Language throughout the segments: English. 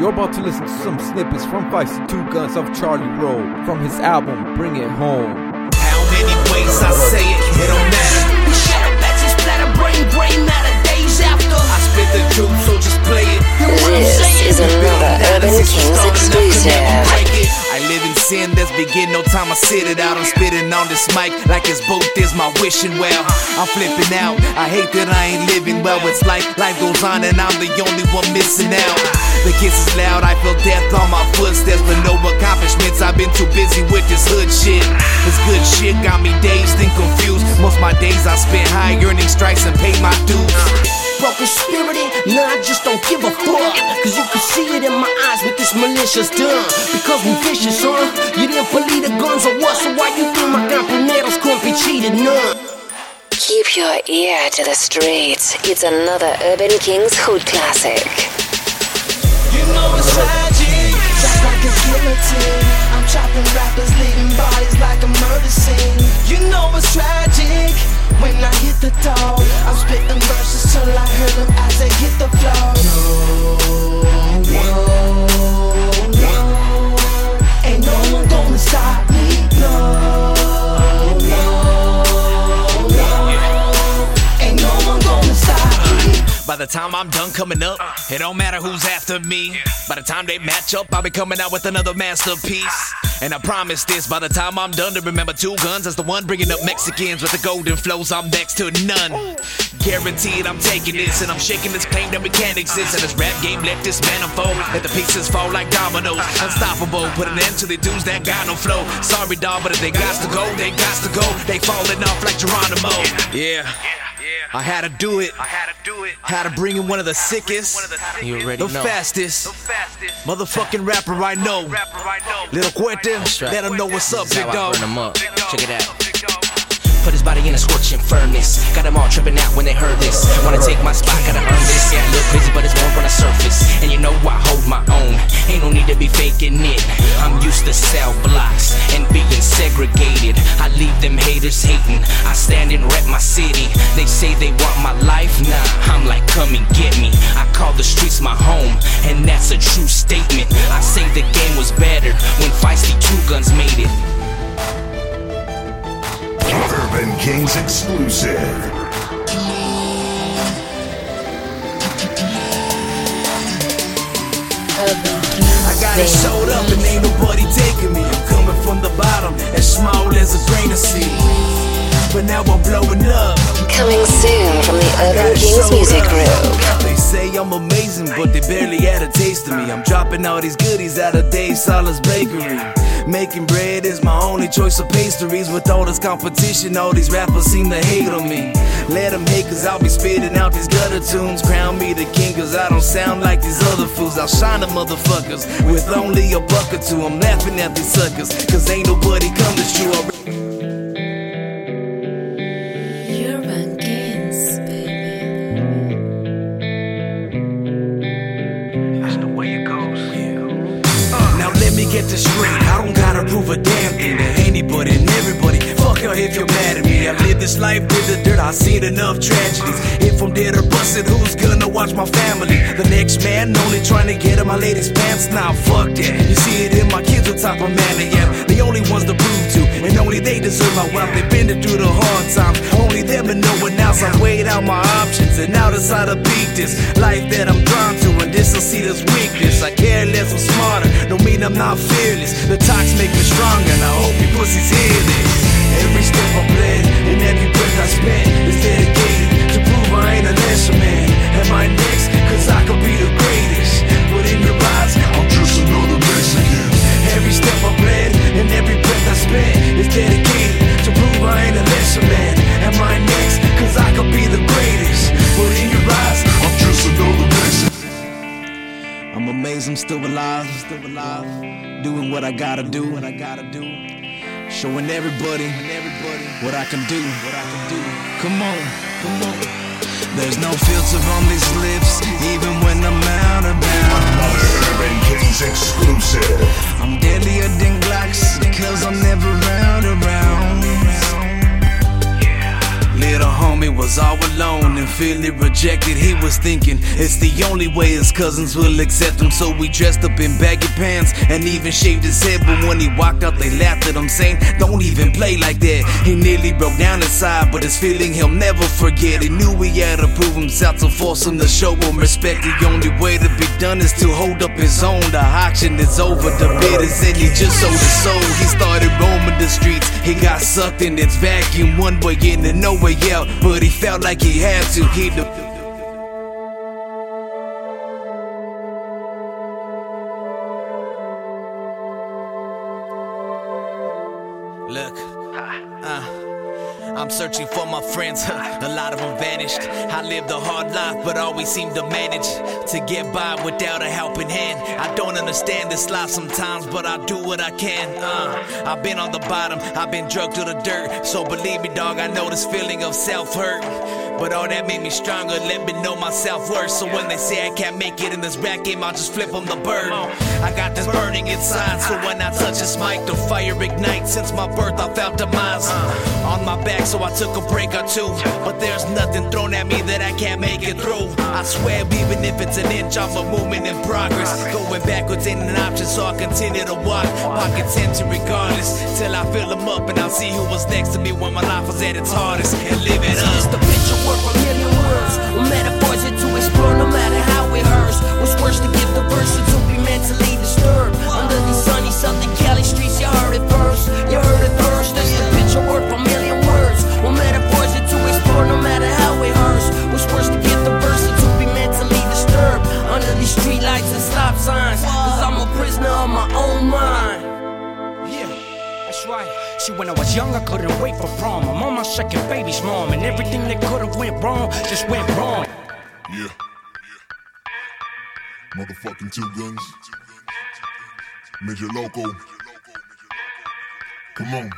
You're about to listen to some snippets from Feisty Two Guns of Charlie Row from his album Bring It Home. How many ways I say it, it don't matter. We shatter batches, splatter brain, brain matter days after. I spit the truth, so just play it. Hear what I'm This is another Urban Kings exclusive. There's begin no time I sit it out. I'm spitting on this mic like it's both is my wishing well. I'm flipping out. I hate that I ain't living well. It's like life goes on and I'm the only one missing out. The kiss is loud, I feel death on my footsteps, but no accomplishments. I've been too busy with this hood shit. This good shit got me dazed and confused. Most my days I spent high earning strikes and paid my dues. Broken spirited, nah, I just don't give a fuck. Cause you can see it in my eyes what this malicious done. Because we vicious, huh? You didn't believe the guns or what? So why you think my compañeros couldn't be cheated? None. Keep your ear to the streets. It's another Urban Kings Hood classic. You know it's tragic, just like a guillotine. I'm chopping rappers, leaving bodies like a scene. You know it's tragic when I hit the door. I'm spitting verses till I hear them as they hit the floor. No, no, the time I'm done coming up, it don't matter who's after me. By the time they match up, I'll be coming out with another masterpiece. And I promise this, by the time I'm done to remember two guns as the one bringing up Mexicans with the golden flows, I'm next to none. Guaranteed I'm taking this, and I'm shaking this claim that we can't exist. And this rap game let this man unfold, let the pieces fall like dominoes. Unstoppable, put an end to the dudes that got no flow. Sorry, dog, but if they got to go, they got to go. They falling off like Geronimo. Yeah. I had to do it. I had to do it. Had to bring in one of the sickest, You already the know. fastest, motherfucking rapper I know. Little Quentin, right. let him know what's up, big how I dog. up. Check it out. Put his body in a scorching furnace. Got them all tripping out when they heard this. Wanna take my spot, gotta earn this. Yeah, I look crazy, but it's more on the surface. And you know I hold my own. Ain't no need to be faking it. I'm used to cell blocks and being segregated. I leave them haters hating. I stand and rep my city. They say they want my life. Nah, I'm like, come and get me. I call the streets my home, and that's a true statement. I say the game was better when Feisty Two Guns made it. Urban Kings exclusive. I got it showed up and ain't nobody taking me. I'm coming from the bottom, as small as a grain of seed. But now I'm blowing up. Coming soon from the Urban Kings Music up. Group. I'm amazing, but they barely had a taste of me. I'm dropping all these goodies out of Dave Salas Bakery. Making bread is my only choice of pastries. With all this competition, all these rappers seem to hate on me. Let them hate, cause I'll be spitting out these gutter tunes. Crown me the king, cause I don't sound like these other fools. I'll shine the motherfuckers with only a buck or two. I'm laughing at these suckers, cause ain't nobody come to true. Straight. I don't gotta prove a damn thing to anybody and everybody. Fuck y'all if you're mad at me. I've lived this life with the dirt. I've seen enough tragedies. If I'm dead or busted, who's gonna watch my family? The next man only trying to get in my lady's pants. Now fuck that. You see it in my kids what type of man I am. The only ones to prove to, and only they deserve my wealth. They've been through the hard times. Only them and no one else. I've weighed out my and now decide to beat this life that I'm drawn to. And this will see this weakness. I care less, I'm smarter. Don't mean I'm not fearless. The talks make me stronger, and I hope you pussies hear this. Every step I bled and every breath I spent is dedicated to prove I ain't a lesser man. Am I next? Cause I could be the I gotta do, what I gotta do. Showing everybody, everybody what I can do, what I can do. Come on, come on. There's no filter on these lips, even when I'm out of bounds. Urban Kings exclusive. I'm deadlier than Glocks, cause I'm never round around. Homie was all alone and feeling rejected. He was thinking it's the only way his cousins will accept him. So he dressed up in baggy pants and even shaved his head. But when he walked out, they laughed at him, saying, Don't even play like that. He nearly broke down inside, but his feeling he'll never forget. He knew he had to prove himself to force him to show him respect. The only way to be done is to hold up his own. The auction is over, the bid is in. He just sold his soul. He started roaming the streets. He got sucked in its vacuum, one way in and no way out. But he felt like he had to. He the Look, uh, I'm searching for my friends. A lot of them vanished. I lived a hard life, but always seemed to manage to get by without a helping hand. I don't understand this life sometimes, but I do what I can. Uh, I've been on the bottom, I've been drugged to the dirt. So believe me, dog, I know this feeling of self hurt. But all that made me stronger, let me know my self worth. So when they say I can't make it in this rap game, I'll just flip them the bird. I got this burning inside, so when I touch this mic, the fire ignites. Since my birth, I felt demise uh. on my back, so I took a break or two. But there's nothing thrown at me that I can't make it through. I swear, even if it's an inch, I'm a movement in progress. Going backwards ain't an option, so I continue to walk. Pockets empty regardless, till I fill them up and I'll see who was next to me when my life was at its hardest. And live it It's up. the picture worth a million words. With metaphors to explore, no matter how it hurts. What's worse to give the verse to that's right. See, when I was young, I couldn't wait for prom. I'm on my second baby's mom, and everything that could have went wrong just went wrong. Yeah. Motherfucking two guns. Midget Loco. Come on.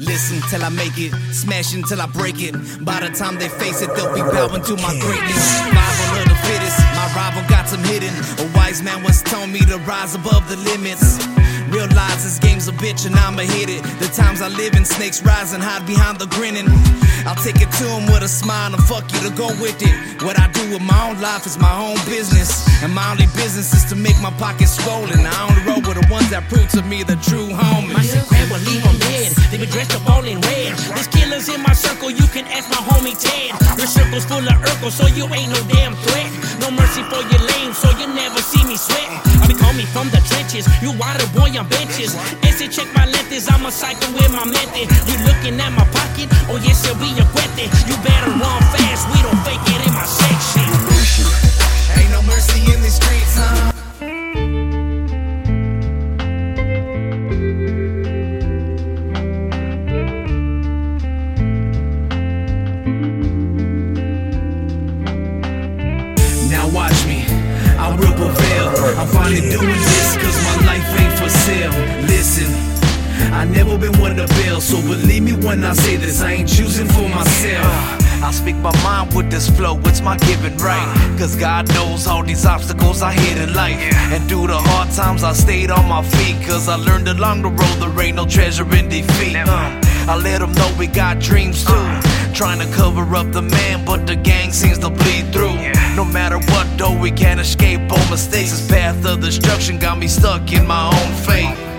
Listen till I make it, smash until I break it. By the time they face it, they'll be bowing to my greatness. Survival of the fittest, my rival got some hidden. A wise man once told me to rise above the limits. Realize this game's a bitch and I'ma hit it. The times I live in, snakes rise and hide behind the grinning. I'll take it to him with a smile and fuck you to go with it. What I do with my own life is my own business. And my only business is to make my pockets swollen. I only roll with the ones that prove to me the true homies. My secret will leave them dead. They be dressed up all in red. There's killers in my circle, you can ask my homie Ted. Your circle's full of Urkel, so you ain't no damn threat. No mercy for your lame, so you never see me sweat. I be calling me from the trenches, you water boy on benches. Ese check my lenses, I'm a psycho with my method. You looking at my pocket? Oh yes, it'll be a cuete. You better run fast, we don't fake it in my section. Ain't no mercy in these streets, huh? Now watch me, I will prevail. I'm finally doing this cause my life ain't for sale. Listen, I never been one to bail, so believe me when I say this, I ain't choosing for myself. I speak my mind with this flow, it's my given right. Cause God knows all these obstacles I hit in life. And through the hard times, I stayed on my feet. Cause I learned along the road there ain't no treasure in defeat. Uh, I let them know we got dreams too. Trying to cover up the man, but the gang seems to bleed through. No matter what, though, we can't escape all mistakes. This path of destruction got me stuck in my own fate.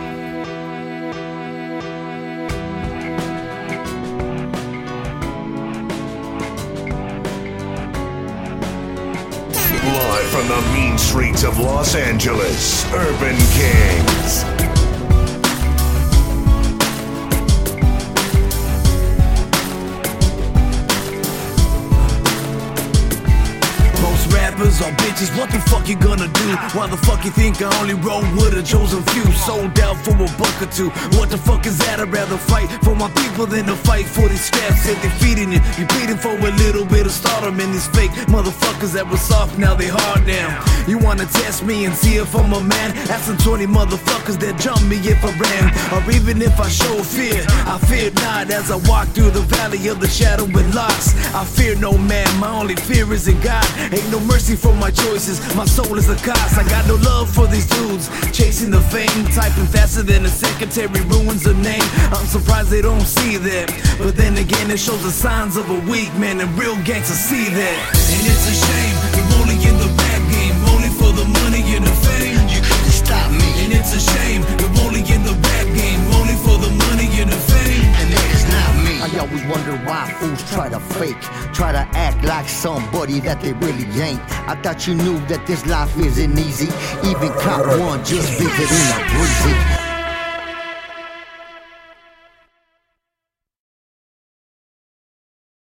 Streets of Los Angeles, Urban Kings. Bitches, what the fuck you gonna do? Why the fuck you think I only roll with a chosen few? Sold out for a buck or two. What the fuck is that? I'd rather fight for my people than to fight for these scraps that they're feeding you. You're pleading for a little bit of stardom in these fake motherfuckers that were soft, now they hard now. You wanna test me and see if I'm a man? Ask some 20 motherfuckers that jump me if I ran. Or even if I show fear, I fear not as I walk through the valley of the shadow with locks. I fear no man, my only fear is in God. Ain't no mercy for my choices. My soul is a cost. I got no love for these dudes. Chasing the fame, typing faster than a secretary ruins a name. I'm surprised they don't see that. But then again, it shows the signs of a weak man, and real gangsters see that. And it's a shame, we're only in the rap game, only for the money and the fame. You couldn't stop me. And it's a shame, we're only in the rap try to fake, try to act like somebody that they really ain't. I thought you knew that this life isn't easy. Even cop one just visiting a breezy.